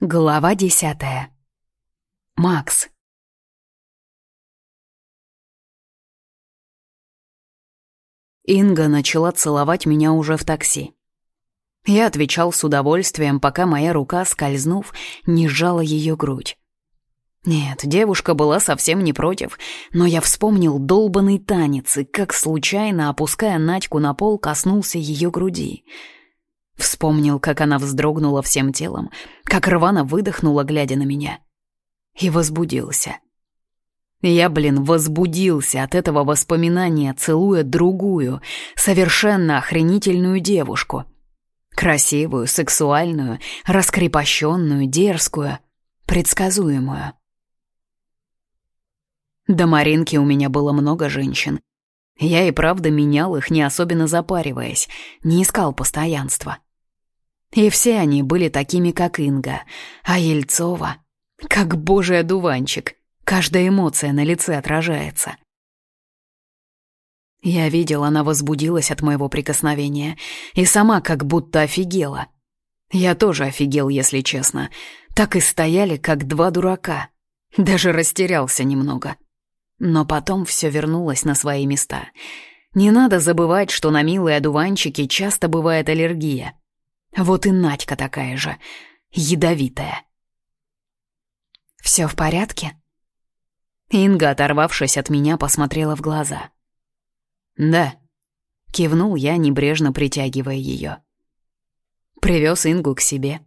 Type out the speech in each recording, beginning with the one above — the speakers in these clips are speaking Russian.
Глава десятая. Макс. Инга начала целовать меня уже в такси. Я отвечал с удовольствием, пока моя рука, скользнув, не сжала ее грудь. Нет, девушка была совсем не против, но я вспомнил долбанный танец и, как случайно, опуская Надьку на пол, коснулся ее груди — Вспомнил, как она вздрогнула всем телом, как рвано выдохнула, глядя на меня. И возбудился. Я, блин, возбудился от этого воспоминания, целуя другую, совершенно охренительную девушку. Красивую, сексуальную, раскрепощенную, дерзкую, предсказуемую. До Маринки у меня было много женщин. Я и правда менял их, не особенно запариваясь, не искал постоянства. И все они были такими, как Инга, а Ельцова — как божий одуванчик. Каждая эмоция на лице отражается. Я видел, она возбудилась от моего прикосновения и сама как будто офигела. Я тоже офигел, если честно. Так и стояли, как два дурака. Даже растерялся немного. Но потом все вернулось на свои места. Не надо забывать, что на милые одуванчики часто бывает аллергия. Вот и Надька такая же, ядовитая. «Все в порядке?» Инга, оторвавшись от меня, посмотрела в глаза. «Да», — кивнул я, небрежно притягивая ее. Привез Ингу к себе.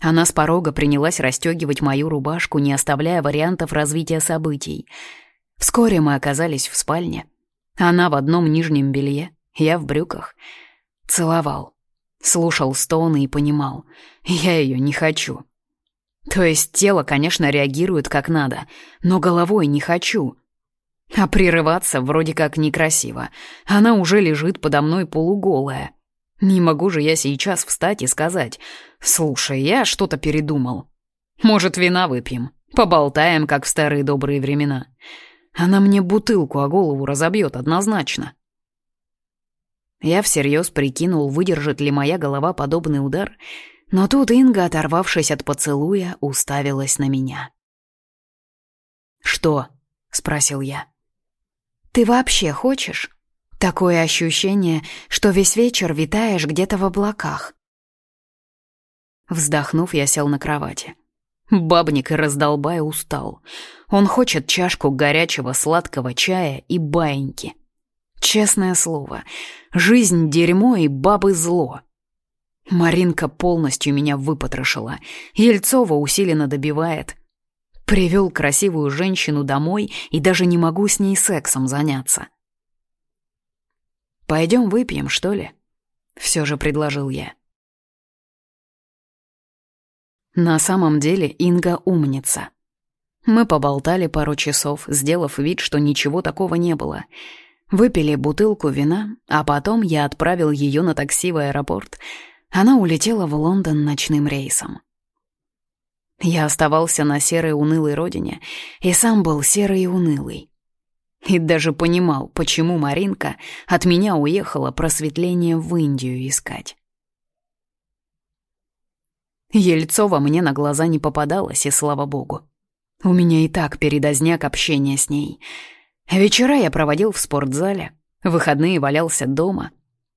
Она с порога принялась расстегивать мою рубашку, не оставляя вариантов развития событий. Вскоре мы оказались в спальне. Она в одном нижнем белье, я в брюках. Целовал. Слушал стоны и понимал, я ее не хочу. То есть тело, конечно, реагирует как надо, но головой не хочу. А прерываться вроде как некрасиво. Она уже лежит подо мной полуголая. Не могу же я сейчас встать и сказать, «Слушай, я что-то передумал. Может, вина выпьем, поболтаем, как в старые добрые времена». Она мне бутылку о голову разобьет однозначно. Я всерьез прикинул, выдержит ли моя голова подобный удар, но тут Инга, оторвавшись от поцелуя, уставилась на меня. «Что?» — спросил я. «Ты вообще хочешь? Такое ощущение, что весь вечер витаешь где-то в облаках». Вздохнув, я сел на кровати. Бабник и раздолбай устал. Он хочет чашку горячего сладкого чая и баиньки. Честное слово, жизнь — дерьмо и бабы — зло. Маринка полностью меня выпотрошила. Ельцова усиленно добивает. Привел красивую женщину домой и даже не могу с ней сексом заняться. «Пойдем выпьем, что ли?» — все же предложил я. На самом деле Инга умница. Мы поболтали пару часов, сделав вид, что ничего такого не было — Выпили бутылку вина, а потом я отправил ее на такси в аэропорт. Она улетела в Лондон ночным рейсом. Я оставался на серой унылой родине, и сам был серый и унылый. И даже понимал, почему Маринка от меня уехала просветление в Индию искать. Ельцова мне на глаза не попадалась, и слава богу. У меня и так передозняк общения с ней — Вечера я проводил в спортзале, выходные валялся дома.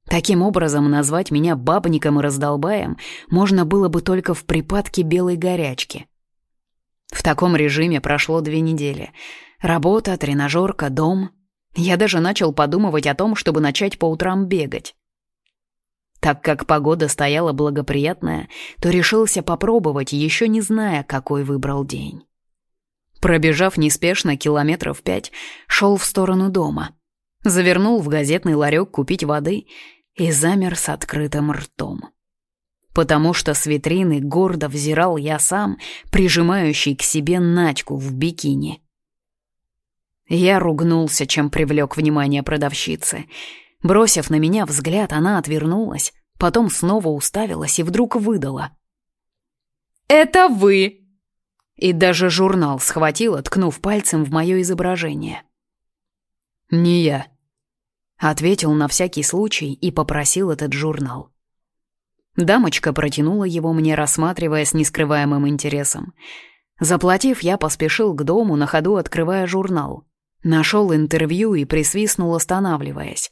Таким образом, назвать меня бабником и раздолбаем можно было бы только в припадке белой горячки. В таком режиме прошло две недели. Работа, тренажерка, дом. Я даже начал подумывать о том, чтобы начать по утрам бегать. Так как погода стояла благоприятная, то решился попробовать, еще не зная, какой выбрал день. Пробежав неспешно километров пять, шел в сторону дома. Завернул в газетный ларек купить воды и замер с открытым ртом. Потому что с витрины гордо взирал я сам, прижимающий к себе Надьку в бикини. Я ругнулся, чем привлек внимание продавщицы. Бросив на меня взгляд, она отвернулась, потом снова уставилась и вдруг выдала. «Это вы!» И даже журнал схватила, ткнув пальцем в мое изображение. «Не я», — ответил на всякий случай и попросил этот журнал. Дамочка протянула его мне, рассматривая с нескрываемым интересом. Заплатив, я поспешил к дому, на ходу открывая журнал. Нашел интервью и присвистнул, останавливаясь.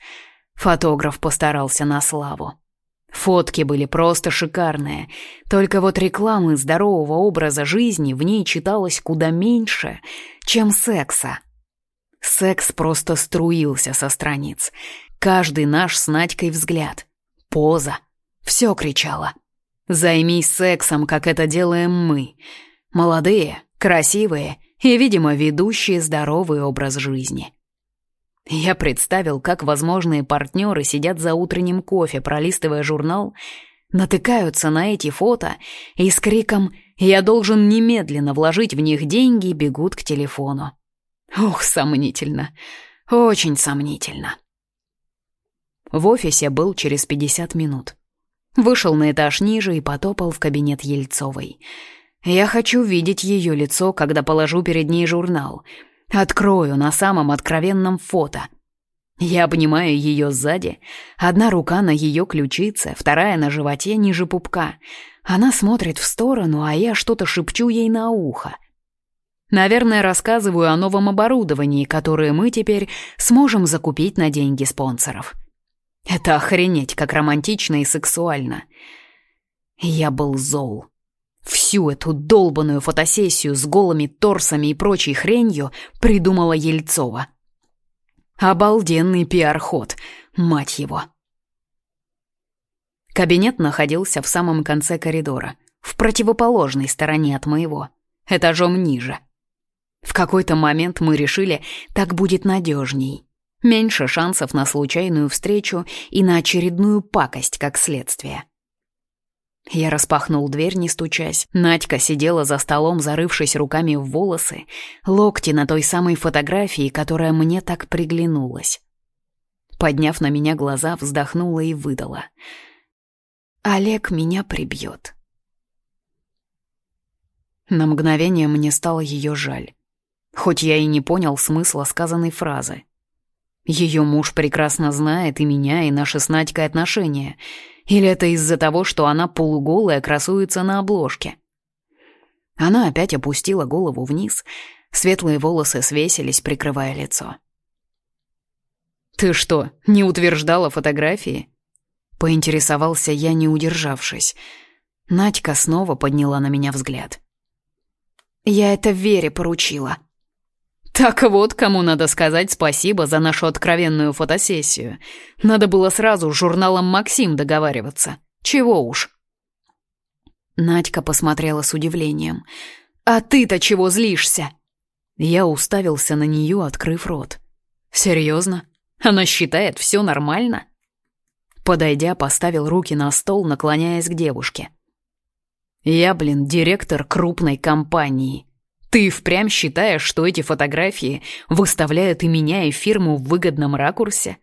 Фотограф постарался на славу. Фотки были просто шикарные, только вот рекламы здорового образа жизни в ней читалось куда меньше, чем секса. Секс просто струился со страниц. Каждый наш с Надькой взгляд, поза, все кричало. «Займись сексом, как это делаем мы. Молодые, красивые и, видимо, ведущие здоровый образ жизни». Я представил, как возможные партнеры сидят за утренним кофе, пролистывая журнал, натыкаются на эти фото и с криком «Я должен немедленно вложить в них деньги» бегут к телефону. Ух, сомнительно. Очень сомнительно. В офисе был через 50 минут. Вышел на этаж ниже и потопал в кабинет Ельцовой. Я хочу видеть ее лицо, когда положу перед ней журнал — Открою на самом откровенном фото. Я обнимаю ее сзади. Одна рука на ее ключице, вторая на животе ниже пупка. Она смотрит в сторону, а я что-то шепчу ей на ухо. Наверное, рассказываю о новом оборудовании, которое мы теперь сможем закупить на деньги спонсоров. Это охренеть, как романтично и сексуально. Я был зол. Всю эту долбанную фотосессию с голыми торсами и прочей хренью придумала Ельцова. Обалденный пиар-ход, мать его. Кабинет находился в самом конце коридора, в противоположной стороне от моего, этажом ниже. В какой-то момент мы решили, так будет надежней. Меньше шансов на случайную встречу и на очередную пакость как следствие. Я распахнул дверь, не стучась. Надька сидела за столом, зарывшись руками в волосы, локти на той самой фотографии, которая мне так приглянулась. Подняв на меня глаза, вздохнула и выдала. «Олег меня прибьет». На мгновение мне стало ее жаль. Хоть я и не понял смысла сказанной фразы. Ее муж прекрасно знает и меня, и наши с Надькой отношения — или это из-за того, что она полуголая красуется на обложке? Она опять опустила голову вниз, светлые волосы свесились, прикрывая лицо. «Ты что, не утверждала фотографии?» Поинтересовался я, не удержавшись. Надька снова подняла на меня взгляд. «Я это Вере поручила», так вот, кому надо сказать спасибо за нашу откровенную фотосессию. Надо было сразу с журналом «Максим» договариваться. Чего уж. Надька посмотрела с удивлением. «А ты-то чего злишься?» Я уставился на нее, открыв рот. «Серьезно? Она считает все нормально?» Подойдя, поставил руки на стол, наклоняясь к девушке. «Я, блин, директор крупной компании. Ты впрямь считаешь, что эти фотографии выставляют и меня, и фирму в выгодном ракурсе?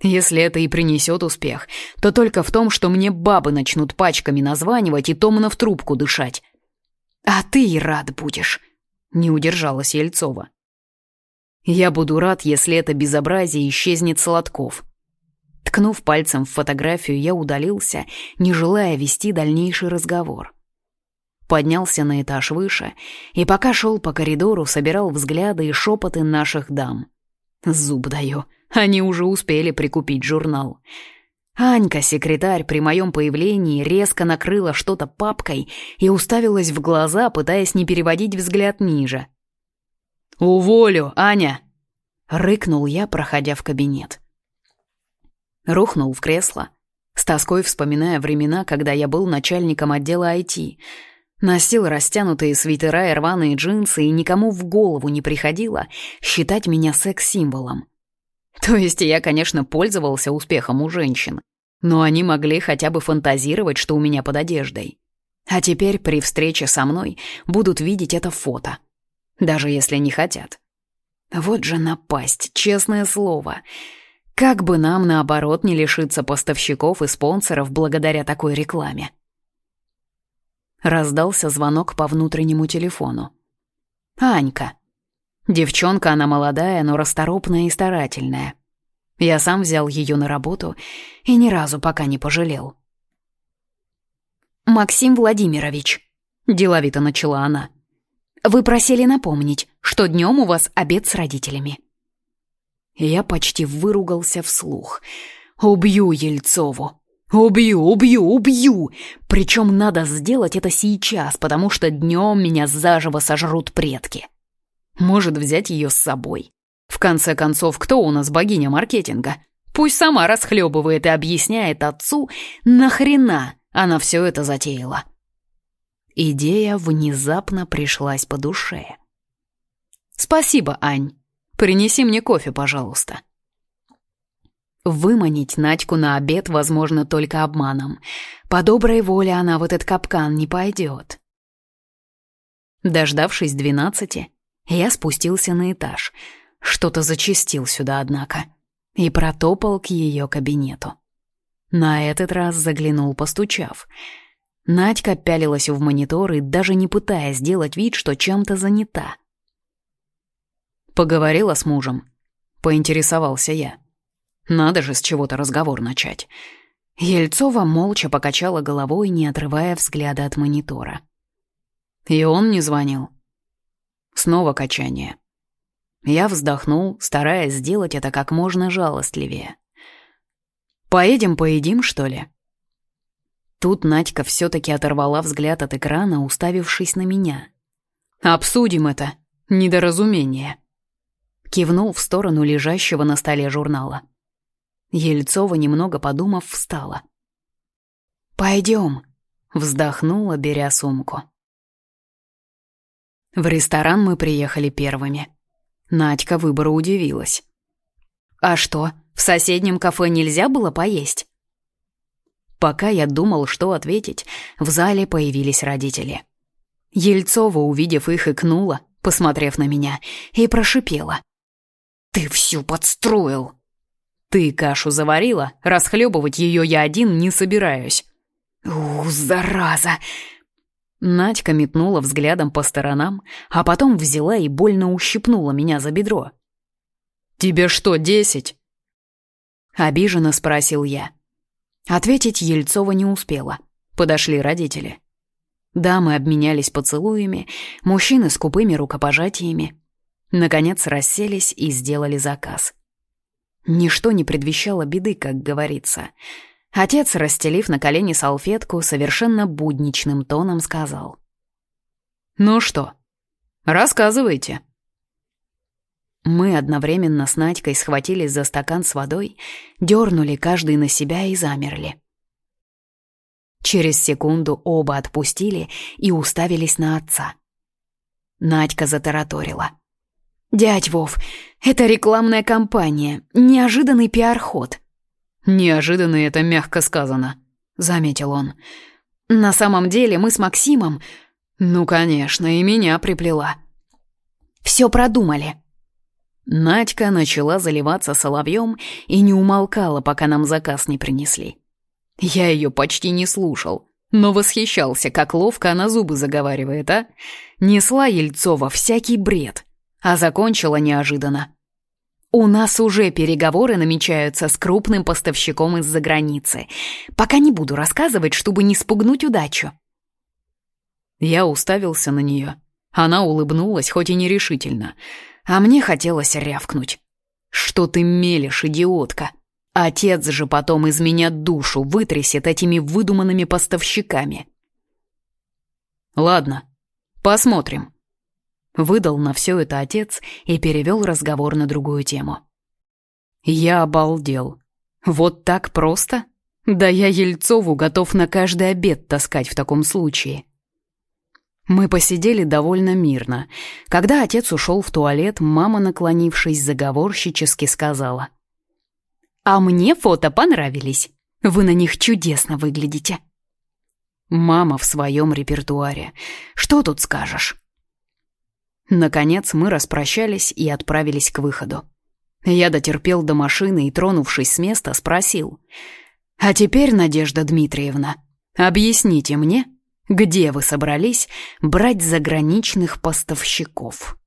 Если это и принесет успех, то только в том, что мне бабы начнут пачками названивать и томно в трубку дышать. А ты и рад будешь, не удержалась Ельцова. Я буду рад, если это безобразие исчезнет Солодков. Ткнув пальцем в фотографию, я удалился, не желая вести дальнейший разговор поднялся на этаж выше и пока шел по коридору, собирал взгляды и шепоты наших дам. Зуб даю, они уже успели прикупить журнал. Анька, секретарь, при моем появлении резко накрыла что-то папкой и уставилась в глаза, пытаясь не переводить взгляд ниже. «Уволю, Аня!» — рыкнул я, проходя в кабинет. Рухнул в кресло, с тоской вспоминая времена, когда я был начальником отдела IT — Носил растянутые свитера и рваные джинсы, и никому в голову не приходило считать меня секс-символом. То есть я, конечно, пользовался успехом у женщин, но они могли хотя бы фантазировать, что у меня под одеждой. А теперь при встрече со мной будут видеть это фото, даже если не хотят. Вот же напасть, честное слово. Как бы нам, наоборот, не лишиться поставщиков и спонсоров благодаря такой рекламе. Раздался звонок по внутреннему телефону. «Анька». Девчонка она молодая, но расторопная и старательная. Я сам взял ее на работу и ни разу пока не пожалел. «Максим Владимирович», — деловито начала она, — «вы просили напомнить, что днем у вас обед с родителями». Я почти выругался вслух. «Убью Ельцову! Убью, убью, убью! Причем надо сделать это сейчас, потому что днем меня заживо сожрут предки. Может взять ее с собой. В конце концов, кто у нас богиня маркетинга? Пусть сама расхлебывает и объясняет отцу, нахрена она все это затеяла. Идея внезапно пришлась по душе. «Спасибо, Ань. Принеси мне кофе, пожалуйста». Выманить Надьку на обед возможно только обманом. По доброй воле она в этот капкан не пойдет. Дождавшись двенадцати, я спустился на этаж. Что-то зачастил сюда, однако. И протопал к ее кабинету. На этот раз заглянул, постучав. Надька пялилась в монитор и даже не пытаясь сделать вид, что чем-то занята. Поговорила с мужем. Поинтересовался я. Надо же с чего-то разговор начать. Ельцова молча покачала головой, не отрывая взгляда от монитора. И он не звонил. Снова качание. Я вздохнул, стараясь сделать это как можно жалостливее. «Поедем поедим, что ли?» Тут Надька все-таки оторвала взгляд от экрана, уставившись на меня. «Обсудим это. Недоразумение». Кивнул в сторону лежащего на столе журнала. Ельцова, немного подумав, встала. «Пойдем», — вздохнула, беря сумку. В ресторан мы приехали первыми. Надька выбору удивилась. «А что, в соседнем кафе нельзя было поесть?» Пока я думал, что ответить, в зале появились родители. Ельцова, увидев их, икнула, посмотрев на меня, и прошипела. «Ты всю подстроил!» «Ты кашу заварила, расхлебывать ее я один не собираюсь». «Ух, зараза!» Надька метнула взглядом по сторонам, а потом взяла и больно ущипнула меня за бедро. «Тебе что, десять?» Обиженно спросил я. Ответить Ельцова не успела. Подошли родители. Дамы обменялись поцелуями, мужчины с купыми рукопожатиями. Наконец расселись и сделали заказ. Ничто не предвещало беды, как говорится — Отец, расстелив на колени салфетку, совершенно будничным тоном сказал. «Ну что, рассказывайте». Мы одновременно с Надькой схватились за стакан с водой, дернули каждый на себя и замерли. Через секунду оба отпустили и уставились на отца. Надька затараторила. «Дядь Вов, это рекламная кампания, неожиданный пиар-ход. «Неожиданно это мягко сказано», — заметил он. «На самом деле мы с Максимом...» «Ну, конечно, и меня приплела». «Все продумали». Надька начала заливаться соловьем и не умолкала, пока нам заказ не принесли. Я ее почти не слушал, но восхищался, как ловко она зубы заговаривает, а? Несла Ельцова всякий бред, а закончила неожиданно. У нас уже переговоры намечаются с крупным поставщиком из-за границы. Пока не буду рассказывать, чтобы не спугнуть удачу. Я уставился на нее. Она улыбнулась, хоть и нерешительно. А мне хотелось рявкнуть. «Что ты мелешь, идиотка? Отец же потом из меня душу вытрясет этими выдуманными поставщиками». «Ладно, посмотрим», Выдал на все это отец и перевел разговор на другую тему. Я обалдел. Вот так просто? Да я Ельцову готов на каждый обед таскать в таком случае. Мы посидели довольно мирно. Когда отец ушел в туалет, мама, наклонившись, заговорщически сказала. «А мне фото понравились. Вы на них чудесно выглядите». Мама в своем репертуаре. Что тут скажешь? Наконец мы распрощались и отправились к выходу. Я дотерпел до машины и, тронувшись с места, спросил. «А теперь, Надежда Дмитриевна, объясните мне, где вы собрались брать заграничных поставщиков?»